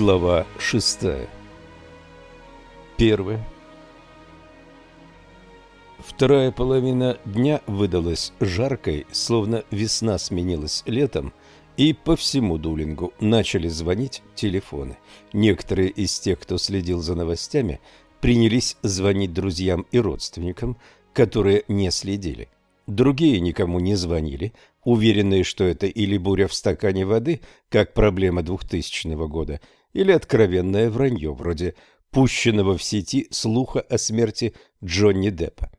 Глава шестая Первая Вторая половина дня выдалась жаркой, словно весна сменилась летом, и по всему Дулингу начали звонить телефоны. Некоторые из тех, кто следил за новостями, принялись звонить друзьям и родственникам, которые не следили. Другие никому не звонили, уверенные, что это или буря в стакане воды, как проблема 2000 года, или откровенное вранье, вроде пущенного в сети слуха о смерти Джонни Деппа.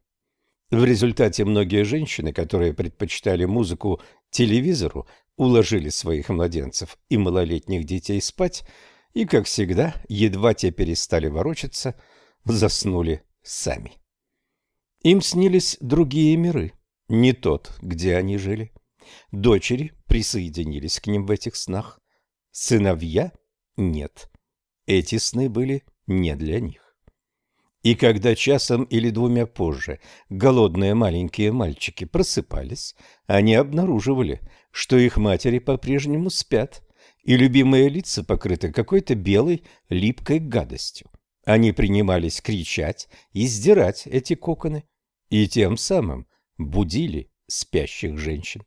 В результате многие женщины, которые предпочитали музыку телевизору, уложили своих младенцев и малолетних детей спать, и, как всегда, едва те перестали ворочаться, заснули сами. Им снились другие миры, не тот, где они жили. Дочери присоединились к ним в этих снах. Сыновья – нет. Эти сны были не для них. И когда часом или двумя позже голодные маленькие мальчики просыпались, они обнаруживали, что их матери по-прежнему спят, и любимые лица покрыты какой-то белой липкой гадостью. Они принимались кричать и сдирать эти коконы, и тем самым будили спящих женщин.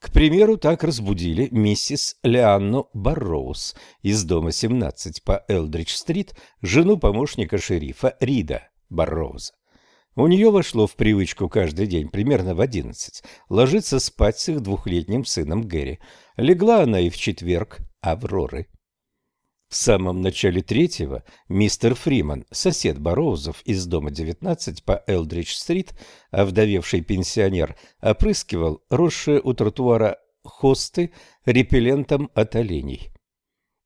К примеру, так разбудили миссис Леанну Барроуз из дома 17 по Элдридж-стрит, жену помощника шерифа Рида Барроуза. У нее вошло в привычку каждый день примерно в одиннадцать ложиться спать с их двухлетним сыном Гэри. Легла она и в четверг Авроры. В самом начале третьего мистер Фриман, сосед Бароузов из дома 19 по Элдридж-стрит, овдовевший пенсионер, опрыскивал росшие у тротуара хосты репеллентом от оленей.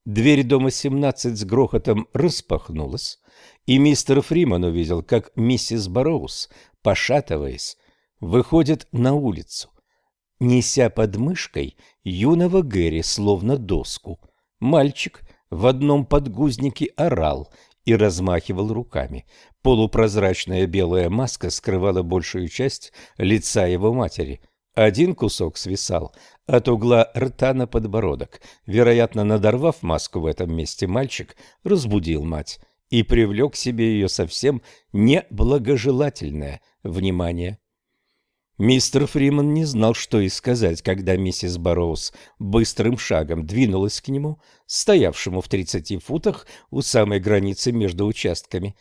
Дверь дома 17 с грохотом распахнулась, и мистер Фриман увидел, как миссис Бароуз, пошатываясь, выходит на улицу, неся под мышкой юного Гэри, словно доску. Мальчик – в одном подгузнике орал и размахивал руками. Полупрозрачная белая маска скрывала большую часть лица его матери. Один кусок свисал от угла рта на подбородок. Вероятно, надорвав маску в этом месте, мальчик разбудил мать и привлек к себе ее совсем неблагожелательное внимание. Мистер Фриман не знал, что и сказать, когда миссис Барроуз быстрым шагом двинулась к нему, стоявшему в тридцати футах у самой границы между участками.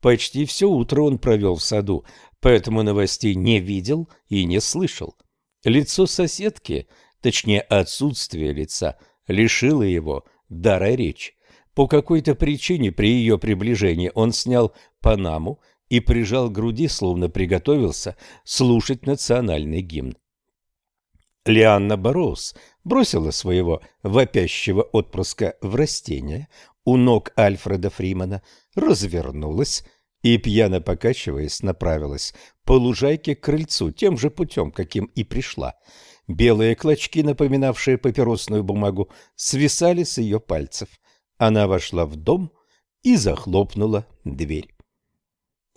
Почти все утро он провел в саду, поэтому новостей не видел и не слышал. Лицо соседки, точнее отсутствие лица, лишило его дара речи. По какой-то причине при ее приближении он снял панаму и прижал к груди, словно приготовился слушать национальный гимн. Лианна Бароус бросила своего вопящего отпрыска в растение у ног Альфреда Фримана, развернулась и, пьяно покачиваясь, направилась по лужайке к крыльцу тем же путем, каким и пришла. Белые клочки, напоминавшие папиросную бумагу, свисали с ее пальцев. Она вошла в дом и захлопнула дверь.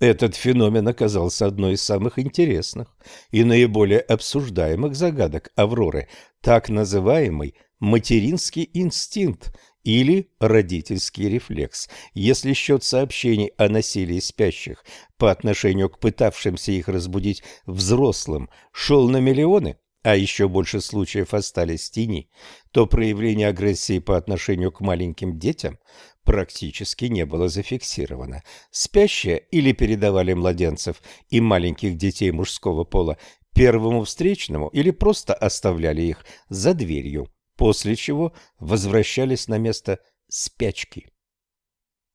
Этот феномен оказался одной из самых интересных и наиболее обсуждаемых загадок Авроры, так называемый материнский инстинкт или родительский рефлекс. Если счет сообщений о насилии спящих по отношению к пытавшимся их разбудить взрослым шел на миллионы, а еще больше случаев остались тени, то проявление агрессии по отношению к маленьким детям практически не было зафиксировано. Спящие или передавали младенцев и маленьких детей мужского пола первому встречному или просто оставляли их за дверью, после чего возвращались на место спячки.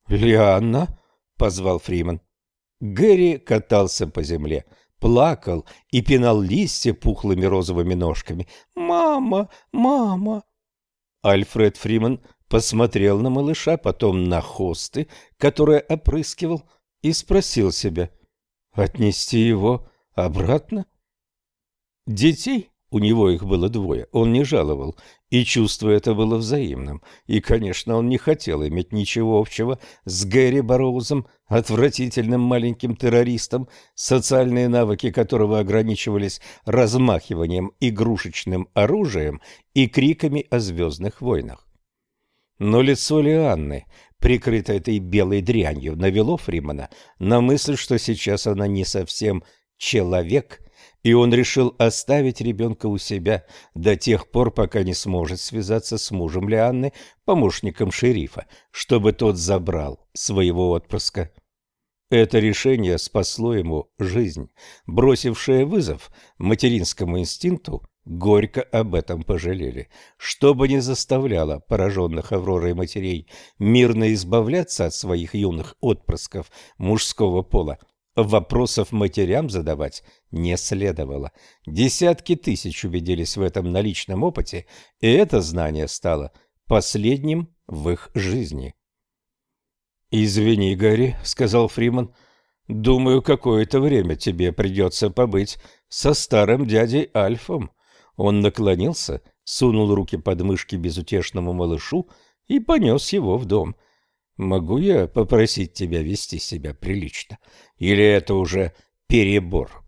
«Лианна!» — позвал Фриман. Гэри катался по земле — плакал и пинал листья пухлыми розовыми ножками. «Мама! Мама!» Альфред Фриман посмотрел на малыша, потом на хосты, которые опрыскивал, и спросил себя, «Отнести его обратно?» Детей у него их было двое, он не жаловал, и чувство это было взаимным. И, конечно, он не хотел иметь ничего общего с Гэри Бароузом, отвратительным маленьким террористом, социальные навыки которого ограничивались размахиванием игрушечным оружием и криками о звездных войнах. Но лицо Лианны, прикрытое этой белой дрянью, навело Фримана на мысль, что сейчас она не совсем человек, и он решил оставить ребенка у себя до тех пор, пока не сможет связаться с мужем Лианны, помощником шерифа, чтобы тот забрал своего отпрыска. Это решение спасло ему жизнь. Бросившее вызов материнскому инстинкту, горько об этом пожалели. Что бы ни заставляло пораженных Авророй матерей мирно избавляться от своих юных отпрысков мужского пола, вопросов матерям задавать не следовало. Десятки тысяч убедились в этом на личном опыте, и это знание стало последним в их жизни. «Извини, Гарри», — сказал Фриман, — «думаю, какое-то время тебе придется побыть со старым дядей Альфом». Он наклонился, сунул руки под мышки безутешному малышу и понес его в дом. «Могу я попросить тебя вести себя прилично? Или это уже перебор?»